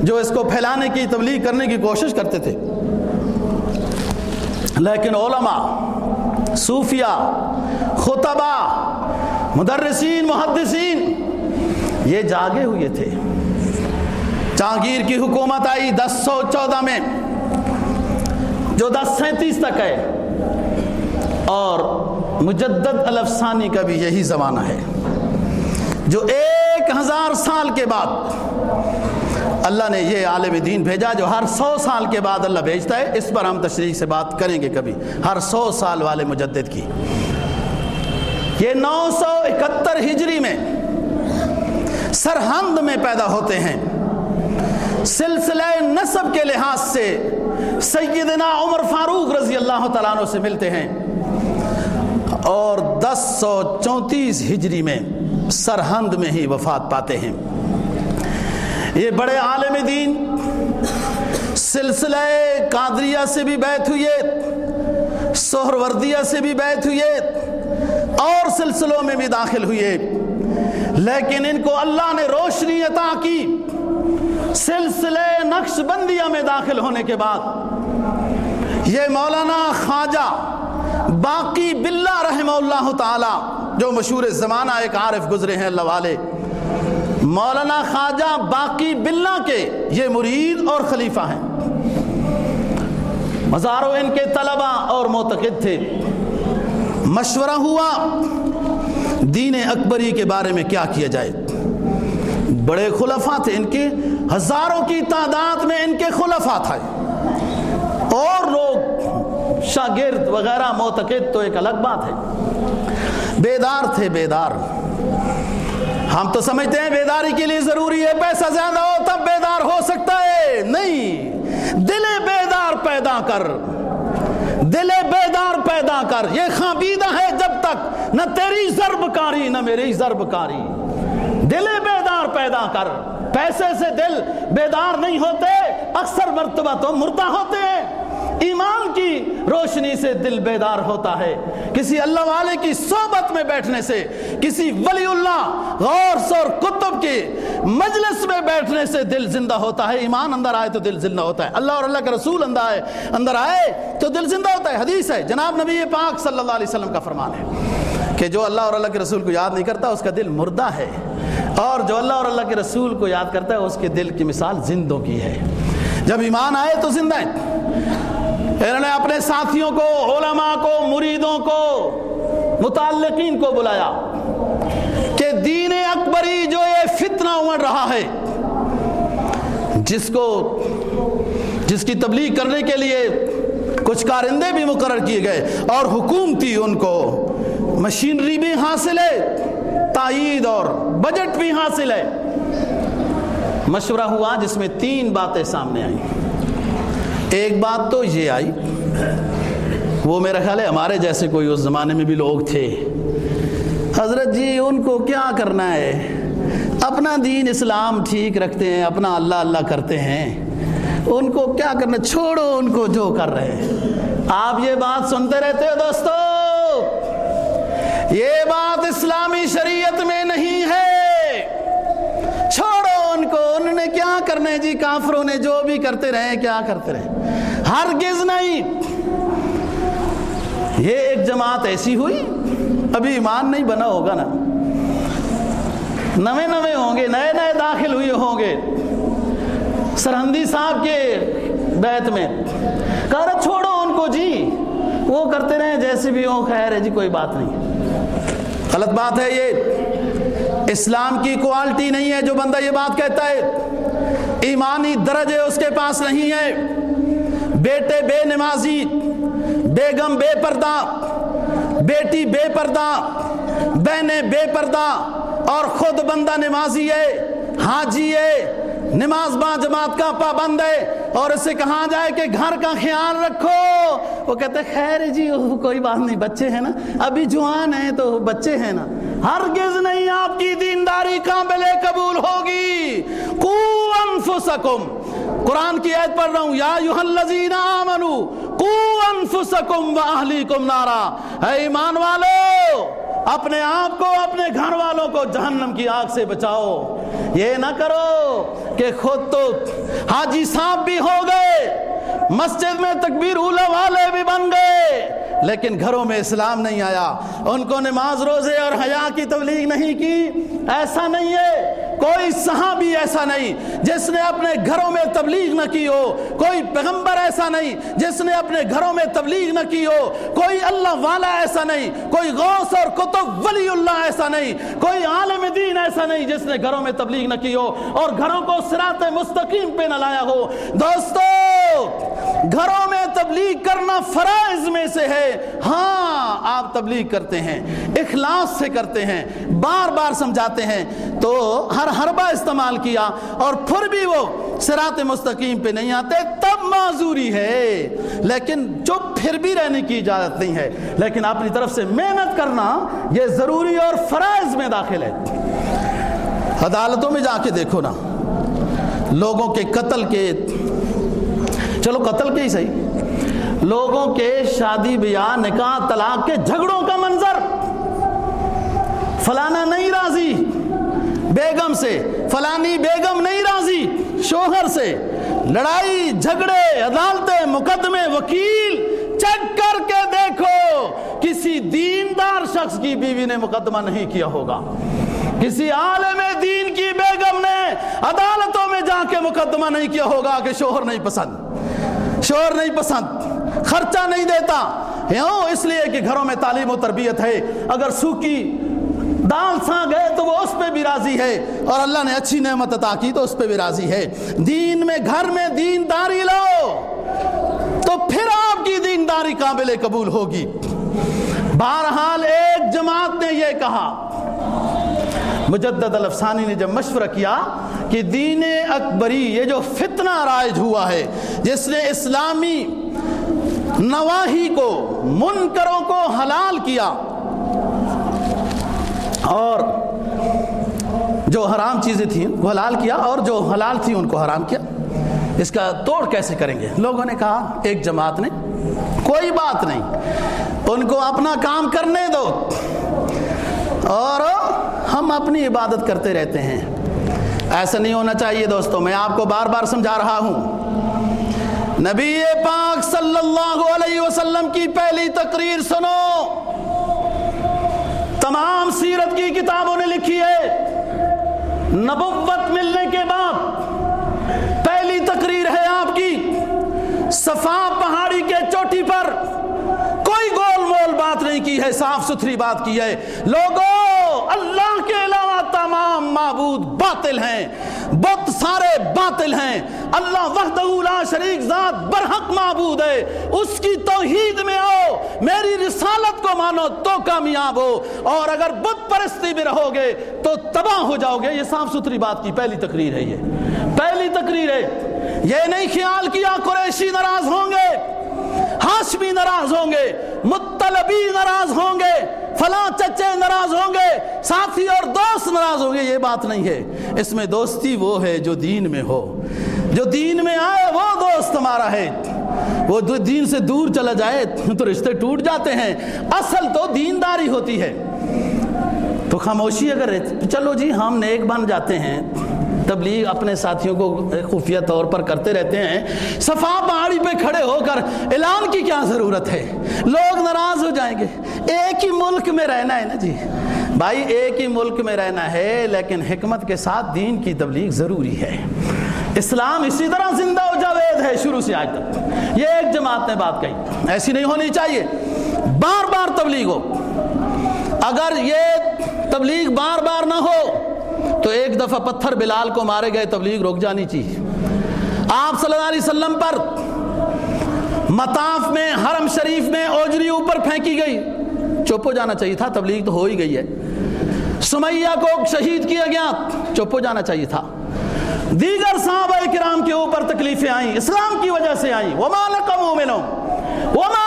جو اس کو پھیلانے کی، تبلیغ کرنے کی کوشش کرتے تھے۔ لیکن علماء صوفیہ خطبہ مدرسین، محدثین یہ جاگے ہوئے تھے۔ جہانگیر کی حکومت آئی، دس سو چودہ میں، جو دس سینتیس تک ہے۔ اور مجدد الفسانی کا بھی یہی زمانہ ہے۔ جو ایک ہزار سال کے بعد اللہ نے یہ عالم دین بھیجا، جو ہر سو سال کے بعد اللہ بھیجتا ہے، اس پر ہم تشریح سے بات کریں گے کبھی۔ ہر سو سال والے مجدد کی۔ یہ نو سو اکہتر ہجری میں سرہند میں پیدا ہوتے ہیں۔ سلسلہ نصب کے لحاظ سے سیدنا عمر فاروق رضی اللہ تعالیٰ عنہ سے ملتے ہیں۔ اور دس سو چونتیس ہجری میں سرہند میں ہی وفات پاتے ہیں۔ یہ بڑے عالم دین سلسلہ قادریہ سے بھی بیت ہوئے سہر وردیہ سے بھی بیت ہوئے، اور سلسلوں میں بھی داخل ہوئے۔ لیکن ان کو اللہ نے روشنی عطا کی۔ سلسلے نقش بندیہ میں داخل ہونے کے بعد یہ مولانا خواجہ باقی بلہ رحمہ اللہ تعالی جو مشہور زمانہ ایک عارف گزرے ہیں اللہ والے مولانا خواجہ باقی بلہ کے یہ مرید اور خلیفہ ہیں۔ مزاروں ان کے طلبہ اور معتقد تھے۔ مشورہ ہوا دین اکبری کے بارے میں کیا کیا جائے۔ بڑے خلفہ تھے، ان کے ہزاروں کی تعداد میں ان کے خلفہ تھے۔ اور لوگ شاگرد وغیرہ معتقد تو ایک الگ بات ہے۔ بیدار تھے، بیدار۔ ہم تو سمجھتے ہیں بیداری کے لیے ضروری ہے، پیسہ زیادہ ہو تب بیدار ہو سکتا ہے۔ نہیں، دل بیدار پیدا کر۔ دل بیدار پیدا کر۔ یہ خابیدہ ہے جب تک، نہ تیری ضرب کاری، نہ میری ضرب کاری۔ پیدا کر۔ پیسے سے دل بیدار نہیں ہوتے، اکثر مرتبہ تو مردہ ہوتے ہیں۔ ایمان کی روشنی سے دل بیدار ہوتا ہے۔ کسی اللہ والے کی صحبت میں بیٹھنے سے، کسی ولی اللہ غور سور کتب کی مجلس میں بیٹھنے سے دل زندہ ہوتا ہے۔ ایمان اندر آئے تو دل زندہ ہوتا ہے۔ اللہ اور اللہ کا رسول اندر آئے اندر آئے تو دل زندہ ہوتا ہے۔ حدیث ہے، جناب نبی پاک صلی اللہ علیہ وسلم کا فرمان ہے کہ جو اللہ اور اللہ کے رسول کو یاد نہیں کرتا، اس کا دل مردہ ہے۔ اور جو اللہ اور اللہ کے رسول کو یاد کرتا ہے، اس کے دل کی مثال زندوں کی ہے۔ جب ایمان آئے تو زندہ ہے۔ انہوں نے اپنے ساتھیوں کو، علماء کو، مریدوں کو، متعلقین کو بلایا کہ دین اکبری جو یہ فتنہ امڑ رہا ہے، جس کو، جس کی تبلیغ کرنے کے لیے کچھ کارندے بھی مقرر کیے گئے اور حکومتی ان کو مشینری بھی حاصل ہے۔ تائید اور بجٹ بھی حاصل ہے۔ مشورہ ہوا جس میں تین باتیں سامنے آئیں۔ ایک بات تو یہ آئی، وہ میرا خیال ہے ہمارے جیسے کوئی اس زمانے میں بھی لوگ تھے۔ حضرت جی ان کو کیا کرنا ہے؟ اپنا دین اسلام ٹھیک رکھتے ہیں، اپنا اللہ اللہ کرتے ہیں۔ ان کو کیا کرنا چھوڑو ان کو جو کر رہے ہیں۔ آپ یہ بات سنتے رہتے ہو دوستو۔ یہ بات اسلامی شریعت میں نہیں ہے۔ چھوڑو ان کو، انہوں نے کیا کرنے جی کافروں نے جو بھی کرتے رہے، کیا کرتے رہے؟ ہرگز نہیں۔ یہ ایک جماعت ایسی ہوئی، ابھی ایمان نہیں بنا ہوگا نا۔ نوے نوے ہوں گے، نئے نئے داخل ہوئے ہوں گے۔ سرحدی صاحب کے بیت میں۔ کہا چھوڑو ان کو جی وہ کرتے رہے، جیسے بھی ہو خیر ہے جی کوئی بات نہیں۔ غلط بات ہے یہ۔ اسلام کی کوالٹی نہیں ہے جو بندہ یہ بات کہتا ہے۔ ایمانی درجے اس کے پاس نہیں ہے بیٹے بے نمازی، بیگم بے پردہ، بیٹی بے پردہ، بہنیں بے پردہ اور خود بندہ نمازی ہے، حاجی ہے، نماز با جماعت کا پابند ہے۔ اور اسے کہا جائے کہ گھر کا خیال رکھو۔ وہ کہتے خیر جی کوئی بات نہیں، بچے ہیں نا۔ ابھی جوان ہیں تو بچے ہیں نا۔ ہرگز نہیں آپ کی دینداری قابل قبول ہوگی۔ قو انفسکم۔ قرآن کی عید پڑھ رہا ہوں، یا یوہ الذین آمنو قو انفسکم و اہلیکم نارا۔ اے ایمان والو اپنے آپ کو، اپنے گھر والوں کو جہنم کی آگ سے بچاؤ۔ یہ نہ کرو کہ خود تو حاجی صاحب بھی ہو گئے، مسجد میں تکبیر اولا والے بھی بن گئے، لیکن گھروں میں اسلام نہیں آیا۔ ان کو نماز روزے اور حیا کی تبلیغ نہیں کی۔ ایسا نہیں ہے۔ کوئی صحابی ایسا نہیں جس نے اپنے گھروں میں تبلیغ نہ کی ہو، کوئی پیغمبر ایسا نہیں جس نے اپنے گھروں میں تبلیغ نہ کی ہو، کوئی اللہ والا ایسا نہیں، کوئی غوث اور کتب ولی اللہ ایسا نہیں، کوئی عالم دین ایسا نہیں جس نے گھروں میں تبلیغ نہ کی ہو اور گھروں کو سرات مستقیم پہ نہ لایا ہو۔ دوستو، گھروں تبلیغ کرنا فرائض میں سے ہے۔ ہاں آپ تبلیغ کرتے ہیں، اخلاص سے کرتے ہیں، بار بار سمجھاتے ہیں۔ تو ہر حربہ استعمال کیا اور پھر بھی وہ سرات مستقیم پہ نہیں آتے، تب معذوری ہے۔ لیکن جو پھر بھی رہنے کی اجازت نہیں ہے، لیکن اپنی طرف سے محنت کرنا یہ ضروری اور فرائض میں داخل ہے۔ عدالتوں میں جا کے دیکھو نا، لوگوں کے قتل کے۔ چلو قتل کے ہی صحیح۔ لوگوں کے شادی بیاہ نکاح طلاق کے جھگڑوں کا منظر۔ فلانا نہیں راضی، بیگم سے۔ فلانی بیگم نہیں راضی، شوہر سے۔ لڑائی، جھگڑے، عدالتیں، مقدمے، وکیل۔ چیک کر کے دیکھو، کسی دیندار شخص کی بیوی نے مقدمہ نہیں کیا ہوگا۔ کسی عالم دین کی بیگم نے عدالتوں میں جا کے مقدمہ نہیں کیا ہوگا کہ شوہر نہیں پسند۔ شوہر نہیں پسند۔ خرچہ نہیں دیتا۔ یوں اس لیے کہ گھروں میں تعلیم و تربیت ہے۔ اگر سوکی دال سا گئے تو وہ اس پہ بھی راضی ہے۔ اور اللہ نے اچھی نعمت عطا کی تو اس پہ بھی راضی ہے۔ دین میں گھر میں دین داری لو، تو پھر آپ کی دین داری قابل قبول ہوگی۔ بہرحال ایک جماعت نے یہ کہا۔ مجدد الفسانی نے جب مشورہ کیا کہ دین اکبری، یہ جو فتنہ رائج ہوا ہے، جس نے اسلامی نواحی کو، منکروں کو حلال کیا۔ اور جو حرام چیزیں تھیں، وہ حلال کیا اور جو حلال تھی، ان کو حرام کیا۔ اس کا توڑ کیسے کریں گے؟ لوگوں نے کہا، ایک جماعت نے، کوئی بات نہیں، ان کو اپنا کام کرنے دو۔ اور ہم اپنی عبادت کرتے رہتے ہیں۔ ایسا نہیں ہونا چاہیے دوستوں میں آپ کو بار بار سمجھا رہا ہوں۔ نبی پاک صلی اللہ علیہ وسلم کی پہلی تقریر سنو۔ تمام سیرت کی کتابوں نے لکھی ہے۔ نبوت ملنے کے بعد پہلی تقریر ہے آپ کی۔ صفا پہاڑی کے چوٹی پر کوئی گول مول بات نہیں کی ہے، صاف ستھری بات کی ہے۔ لوگوں اللہ کے علاوہ تمام معبود باطل ہیں بت سارے باطل ہیں۔ اللہ وحدہ لا شریک ذات برحق معبود ہے۔ اس کی توحید میں آؤ، میری رسالت کو مانو تو کامیاب ہو۔ اور اگر بت پرستی میں رہو گے تو تباہ ہو جاؤ گے۔ یہ صاف ستھری بات کی پہلی تقریر ہے یہ۔ پہلی تقریر ہے۔ یہ نہیں خیال کیا قریشی ناراض ہوں گے، ہاشمی ناراض ہوں گے، مطلبی ناراض ہوں گے۔ فلاں چچے ناراض ہوں گے، ساتھی اور دوست ناراض ہوں گے، یہ بات نہیں ہے۔ اس میں دوستی وہ ہے جو دین میں ہو۔ جو دین میں آئے وہ دوست ہمارا ہے۔ وہ دین سے دور چلا جائے تو رشتے ٹوٹ جاتے ہیں۔ اصل تو دینداری ہوتی ہے۔ تو خاموشی اگر چلو جی ہم نیک بن جاتے ہیں۔ تبلیغ اپنے ساتھیوں کو خفیہ طور پر کرتے رہتے ہیں۔ صفا پہاڑی پہ کھڑے ہو کر اعلان کی کیا ضرورت ہے؟ لوگ ناراض ہو جائیں گے۔ ایک ہی ملک میں رہنا ہے نا جی۔ بھائی، ایک ہی ملک میں رہنا ہے، لیکن حکمت کے ساتھ دین کی تبلیغ ضروری ہے۔ اسلام اسی طرح زندہ و جاوید ہے شروع سے آج تک۔ یہ ایک جماعت نے بات کہی۔ ایسی نہیں ہونی چاہیے۔ بار بار تبلیغ ہو۔ اگر یہ تبلیغ بار بار نہ ہو تو ایک دفعہ پتھر بلال کو مارے گئے، تبلیغ رک جانی چاہیے۔ آپ صلی اللہ علیہ وسلم پر مطاف میں، حرم شریف میں اوجری اوپر پھینکی گئی۔ چپ ہو جانا چاہیے تھا، تبلیغ تو ہو ہی گئی ہے۔ سمیہ کو شہید کیا گیا، چپ ہو جانا چاہیے تھا۔ دیگر صحابہ کرام کے اوپر تکلیفیں آئیں، اسلام کی وجہ سے آئیں۔ وما نقموا منهم وما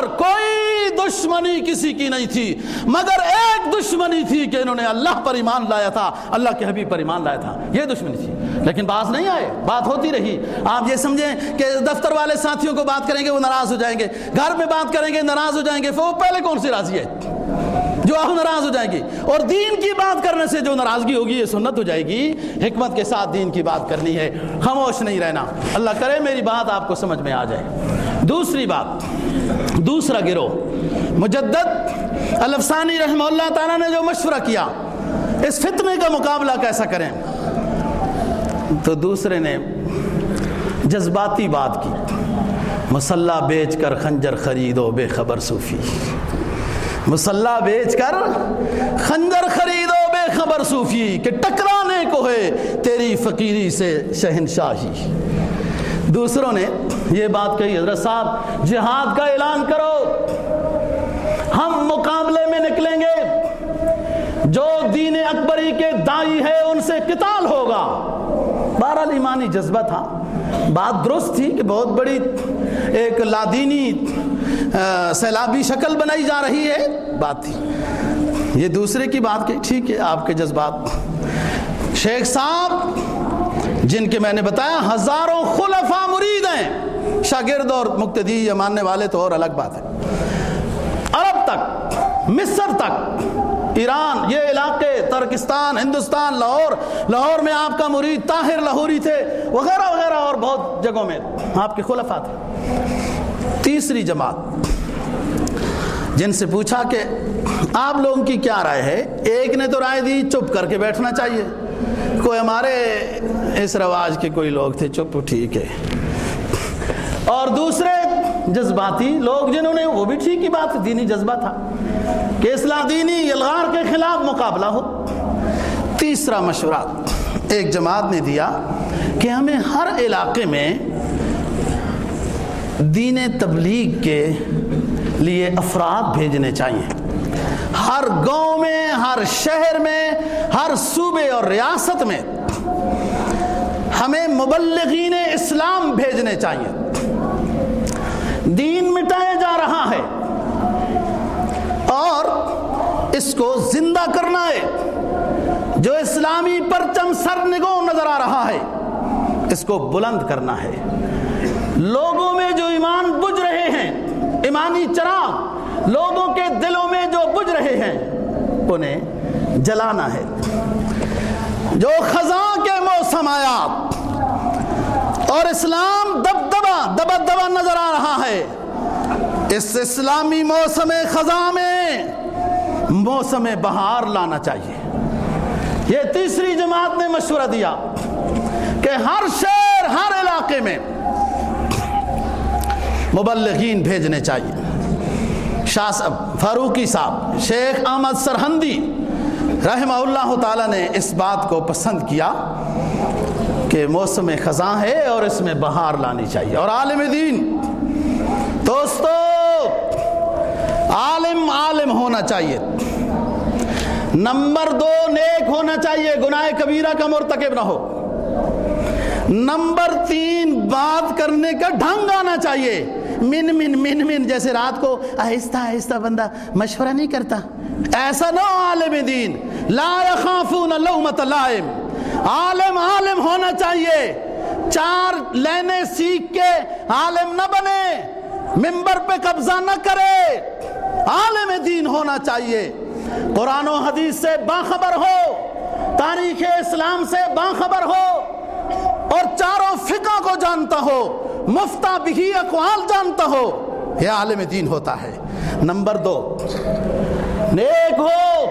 لوگوں کے اوپر کوئی دشمنی کسی کی نہیں تھی، مگر ایک دشمنی تھی کہ انہوں نے اللہ پر ایمان لایا تھا، اللہ کے حبیب پر ایمان لایا تھا۔ یہ دشمنی تھی۔ لیکن باز نہیں آئے، بات ہوتی رہی۔ آپ یہ سمجھیں کہ دفتر والے ساتھیوں کو بات کریں گے، وہ ناراض ہو جائیں گے۔ گھر میں بات کریں گے، ناراض ہو جائیں گے۔ وہ پہلے کون سی راضی ہے؟ جو آپ ناراض ہو جائیں گی۔ اور دین کی بات کرنے سے جو ناراضگی ہوگی، یہ سنت ہو جائے گی۔ حکمت کے ساتھ دین کی بات کرنی ہے۔ خاموش نہیں رہنا۔ اللہ کرے میری بات آپ کو سمجھ میں آ جائے۔ دوسری بات دوسرا گروہ۔ مجدد الفسانی رحمہ اللہ تعالیٰ نے جو مشورہ کیا، اس فتنے کا مقابلہ کیسا کریں؟ تو دوسرے نے جذباتی بات کی۔ مسلح بیچ کر خنجر خریدو، بے خبر صوفی۔ مسلح بیچ کر خنجر خریدو، بے خبر صوفی۔ کہ ٹکرانے کو ہے تیری فقیری سے شہنشاہی۔ دوسروں نے یہ بات کہی حضرت صاحب، جہاد کا اعلان کرو۔ ہم مقابلے میں نکلیں گے۔ جو دین اکبری کے دائی ہے، ان سے قتال ہوگا۔ بہرحال ایمانی جذبہ تھا۔ بات درست تھی کہ بہت بڑی ایک لادینی سیلابی شکل بنائی جا رہی ہے۔ بات تھی۔ یہ دوسرے کی بات کہ ٹھیک ہے، آپ کے جذبات۔ شیخ صاحب، جن کے میں نے بتایا، ہزاروں خلفا مرید ہیں۔ شاگرد اور مقتدی یا ماننے والے تو اور الگ بات ہے۔ عرب تک، مصر تک، ایران، یہ علاقے، ترکستان، ہندوستان، لاہور لاہور میں آپ کا مرید طاہر لاہوری تھے، وغیرہ وغیرہ اور بہت جگہوں میں آپ کے خلفا تھے۔ تیسری جماعت، جن سے پوچھا کہ آپ لوگوں کی کیا رائے ہے؟ ایک نے تو رائے دی، چپ کر کے بیٹھنا چاہیے۔ کوئی ہمارے اس رواج کے کوئی لوگ تھے، چپ، ٹھیک ہے۔ اور دوسرے جذباتی لوگ جنہوں نے وہ بھی ٹھیک ہی بات، دینی جذبہ تھا کہ اصلاح دینی، الغار کے خلاف مقابلہ ہو۔ تیسرا مشورہ ایک جماعت نے دیا کہ ہمیں ہر علاقے میں دین تبلیغ کے لیے افراد بھیجنے چاہیے۔ ہر گاؤں میں، ہر شہر میں، ہر صوبے اور ریاست میں ہمیں مبلغین اسلام بھیجنے چاہیے۔ مٹایا جا رہا ہے۔ اور اس کو زندہ کرنا ہے۔ جو اسلامی پرچم سر نگو نظر آ رہا ہے، اس کو بلند کرنا ہے۔ لوگوں میں جو ایمان بجھ رہے ہیں، ایمانی چراغ لوگوں کے دلوں میں جو بجھ رہے ہیں، انہیں جلانا ہے۔ جو خزاں کے موسم آیا اور اسلام دب دبا دبا دبا نظر آ رہا ہے۔ اس اسلامی موسم خزاں میں موسم بہار لانا چاہیے۔ یہ تیسری جماعت نے مشورہ دیا کہ ہر شہر، ہر علاقے میں مبلغین بھیجنے چاہیے۔ شاہ صاحب فاروقی صاحب، شیخ احمد سرہندی رحمہ اللہ تعالیٰ نے اس بات کو پسند کیا کہ موسم خزاں ہے اور اس میں بہار لانی چاہیے۔ اور عالم دین، دوستو عالم عالم ہونا چاہیے۔ نمبر دو نیک ہونا چاہیے، گناہ کبیرہ کا مرتکب نہ ہو۔ نمبر تین، بات کرنے کا ڈھنگ آنا چاہیے۔ من من من من، جیسے رات کو آہستہ آہستہ بندہ مشورہ نہیں کرتا۔ ایسا نہ ہو عالم دین۔ لا يخافون لومت لائم۔ عالم عالم ہونا چاہیے۔ چار لینے سیکھ کے عالم نہ بنے۔ ممبر پہ قبضہ نہ کرے۔ عالم دین ہونا چاہیے۔ قرآن و حدیث سے باخبر ہو، تاریخ اسلام سے باخبر ہو، اور چاروں فقہ کو جانتا ہو، مفتا بھی اقوال جانتا ہو۔ یہ عالم دین ہوتا ہے۔ نمبر دو، نیک ہو۔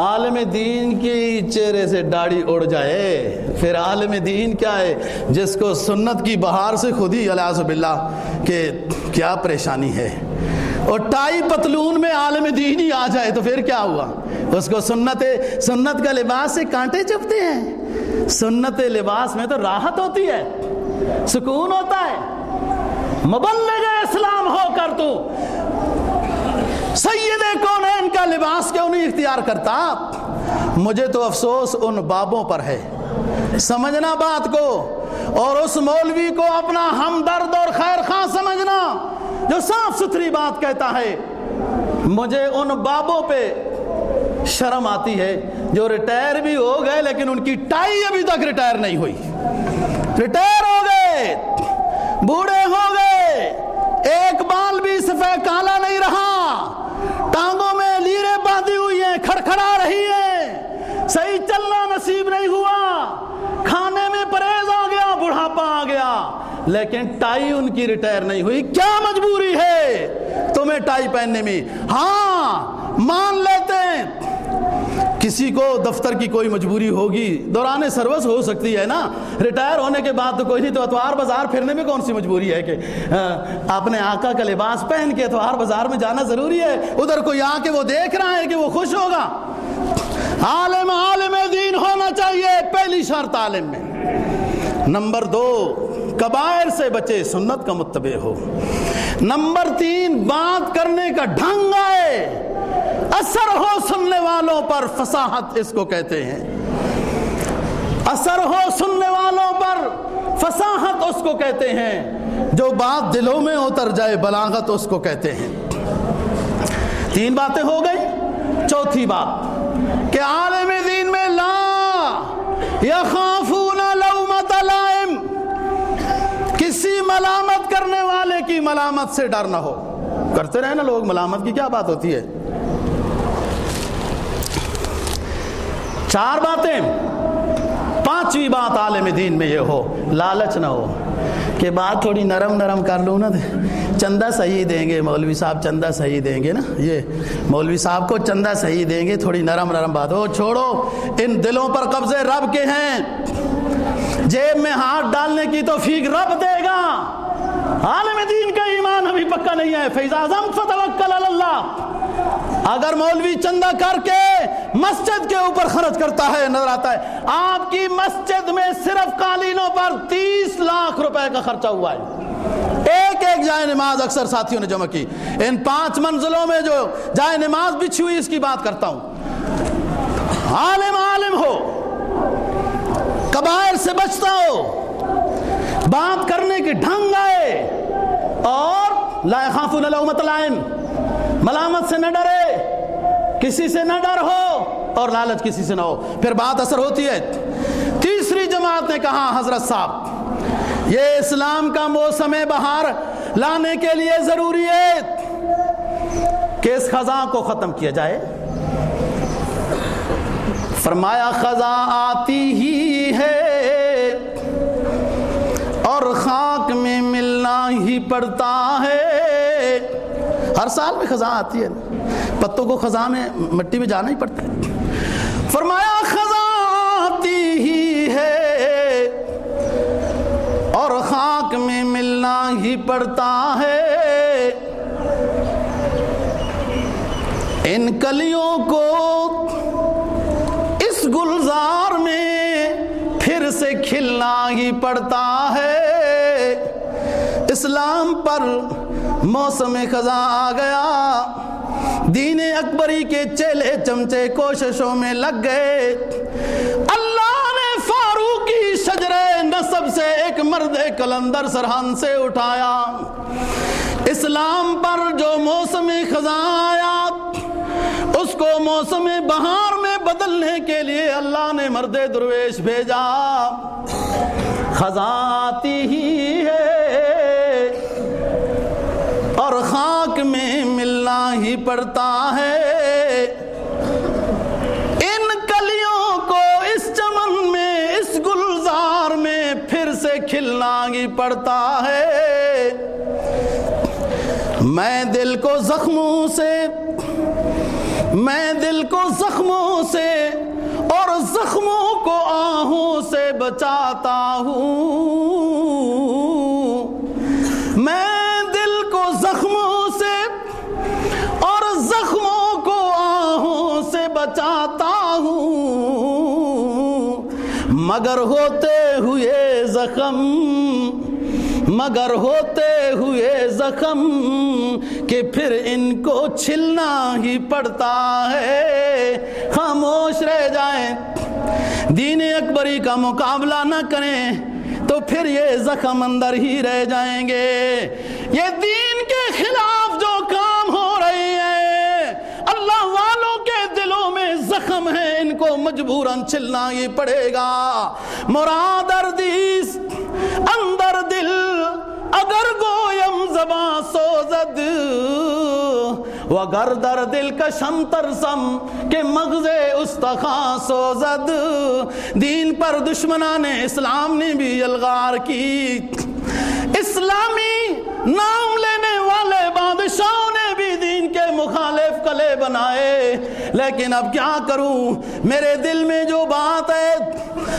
عالم دین کی چہرے سے داڑھی اڑ جائے۔ پھر عالم دین کیا ہے؟ جس کو سنت کی بہار سے خود ہی، علیہ باللہ کہ کیا پریشانی ہے۔ اور ٹائی پتلون میں عالم دین ہی آ جائے تو پھر کیا ہوا؟ اس کو سنت سنت کا لباس سے کانٹے چپتے ہیں۔ سنت لباس میں تو راحت ہوتی ہے، سکون ہوتا ہے۔ مبلغ اسلام ہو کر تو سید کونین کا لباس کیوں نہیں اختیار کرتا؟ مجھے تو افسوس ان بابوں پر ہے۔ سمجھنا بات کو، اور اس مولوی کو اپنا ہمدرد اور خیر خواہ سمجھنا۔ جو صاف ستھری بات کہتا ہے، مجھے ان بابوں پہ شرم آتی ہے جو ریٹائر بھی ہو گئے، لیکن ان کی ٹائی ابھی تک ریٹائر نہیں ہوئی۔ ریٹائر ہو گئے، بوڑھے ہو گئے، ایک بال بھی سفید کالا نہیں رہا۔ ٹانگوں میں لیرے باندھی ہوئی ہیں، کھڑکھڑا رہی ہیں۔ صحیح چلنا نصیب نہیں ہوا۔ کھانے میں پرہیز آ گیا، بڑھاپا آ گیا۔ لیکن ٹائی ان کی ریٹائر نہیں ہوئی۔ کیا مجبوری ہے تمہیں ٹائی پہننے میں؟ ہاں مان لیتے ہیں۔ کسی کو دفتر کی کوئی مجبوری ہوگی، دوران سروس ہو سکتی ہے نا۔ ریٹائر ہونے کے بعد تو کوئی نہیں، تو اتوار بازار پھرنے میں کون سی مجبوری ہے کہ اپنے آقا کا لباس پہن کے اتوار بازار میں جانا ضروری ہے۔ ادھر کوئی آ کے وہ دیکھ رہا ہے کہ وہ خوش ہوگا۔ عالم عالم دین ہونا چاہیے، پہلی شرط عالم میں۔ نمبر دو کبائر سے بچے سنت کا متبع ہو۔ نمبر تین، بات کرنے کا ڈھنگ آئے۔ اثر ہو سننے والوں پر فصاحت اس کو کہتے ہیں۔ اثر ہو سننے والوں پر فصاحت اس کو کہتے ہیں۔ جو بات دلوں میں اتر جائے، بلاغت اس کو کہتے ہیں۔ تین باتیں ہو گئی چوتھی بات، کہ عالم دین میں لا یخافون لومت ملامت کرنے والے کی ملامت سے ڈر نہ ہو۔ کرتے رہے نا لوگ، ملامت کی کیا بات ہوتی ہے؟ چار باتیں۔ پانچویں بات عالم دین میں یہ ہو، لالچ نہ ہو کہ بات تھوڑی نرم نرم کر لوں نا۔ چندہ صحیح دیں گے، مولوی صاحب چندہ صحیح دیں گے نا۔ یہ مولوی صاحب کو چندہ صحیح دیں گے، تھوڑی نرم نرم بات۔ ہو چھوڑو، ان دلوں پر قبضے رب کے ہیں۔ جیب میں ہاتھ ڈالنے کی تو فیق رب دے عالم دین کا ایمان ابھی پکا نہیں ہے۔ فیض اعظم فتوکل اللہ۔ اگر مولوی چندہ کر کے مسجد کے اوپر خرچ کرتا ہے، نظر آتا ہے۔ آپ کی مسجد میں صرف قالینوں پر تیس لاکھ روپے کا خرچہ ہوا ہے۔ ایک ایک جائے نماز اکثر ساتھیوں نے جمع کی۔ ان پانچ منزلوں میں جو جائے نماز بچھی ہوئی، اس کی بات کرتا ہوں۔ عالم عالم ہو کبائر سے بچتا ہو۔ بات کرنے کی ڈھنگ آئے اور لا خاف لائم ملامت سے نہ ڈرے، کسی سے نہ ڈر ہو اور لالچ کسی سے نہ ہو۔ پھر بات اثر ہوتی ہے۔ تیسری جماعت نے کہا، حضرت صاحب، یہ اسلام کا موسم بہار لانے کے لیے ضروری ہے کہ اس خزاں کو ختم کیا جائے۔ فرمایا، خزاں آتی ہی ہی پڑتا ہے۔ ہر سال میں خزاں آتی ہے۔ پتوں کو خزاں میں مٹی میں جانا ہی پڑتا ہے۔ فرمایا خزاں آتی ہی ہے۔ اور خاک میں ملنا ہی پڑتا ہے۔ ان کلیوں کو اس گلزار میں پھر سے کھلنا ہی پڑتا ہے۔ اسلام پر موسم خزاں آ گیا۔ دین اکبری کے چیلے چمچے کوششوں میں لگ گئے۔ اللہ نے فاروقی شجر نصب سے ایک مرد کلندر سرحن سے اٹھایا۔ اسلام پر جو موسم خزاں آیا، اس کو موسم بہار میں بدلنے کے لیے اللہ نے مرد درویش بھیجا۔ خزاں آتی ہی پڑتا ہے۔ ان کلیوں کو اس چمن میں، اس گلزار میں پھر سے کھلنا ہی پڑتا ہے۔ میں دل کو زخموں سے، میں دل کو زخموں سے اور زخموں کو آہوں سے بچاتا ہوں۔ مگر ہوتے ہوئے زخم، مگر ہوتے ہوئے زخم کہ پھر ان کو چھلنا ہی پڑتا ہے۔ خاموش رہ جائیں، دین اکبری کا مقابلہ نہ کریں تو پھر یہ زخم اندر ہی رہ جائیں گے۔ یہ دین کے خلاف ہے مجبوراً چلنا ہی پڑے گا۔ مراد اردیس اندر دل، اگر گویم زباں سوزد۔ وگر در دل کشم ترسم کہ مغز استخان سوزد۔ دین پر دشمنان اسلام نے بھی الغار کی۔ اسلامی نام لینے والے بادشاہوں مخالف بنائے۔ لیکن اب کیا کروں؟ میرے دل میں جو بات ہے،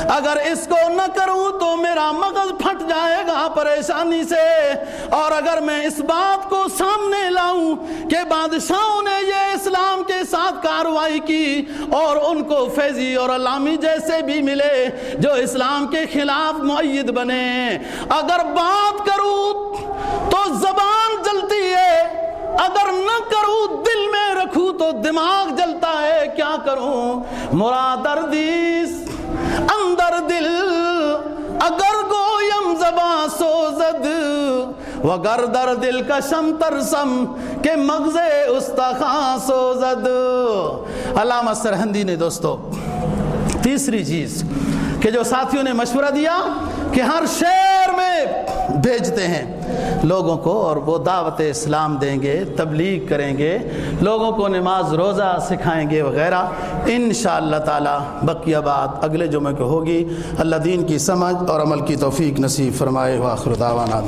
اگر اس کو نہ کروں تو میرا مغز پھٹ جائے گا پریشانی سے۔ اور اگر میں اس بات کو سامنے لاؤں کہ بادشاہوں نے یہ اسلام کے ساتھ کاروائی کی اور ان کو فیضی اور علامی جیسے بھی ملے جو اسلام کے خلاف معید بنے۔ اگر بات کروں تو زبان جلتی ہے، اگر نہ کروں دل میں رکھوں تو دماغ جلتا ہے، کیا کروں؟ مرادردیس اندر دل، اگر گویم زباں سوزد، وگر در دل کا شم ترسم کہ مغز استخان سوزد۔ علامہ سرہندی نے دوستو، تیسری چیز کہ جو ساتھیوں نے مشورہ دیا کہ ہر شہر میں بھیجتے ہیں۔ لوگوں کو اور وہ دعوت اسلام دیں گے، تبلیغ کریں گے، لوگوں کو نماز روزہ سکھائیں گے وغیرہ۔ ان شاء اللہ تعالیٰ بقیہ بات اگلے جمعے کو ہوگی۔ اللہ دین کی سمجھ اور عمل کی توفیق نصیب فرمائے۔ واخر دعوانا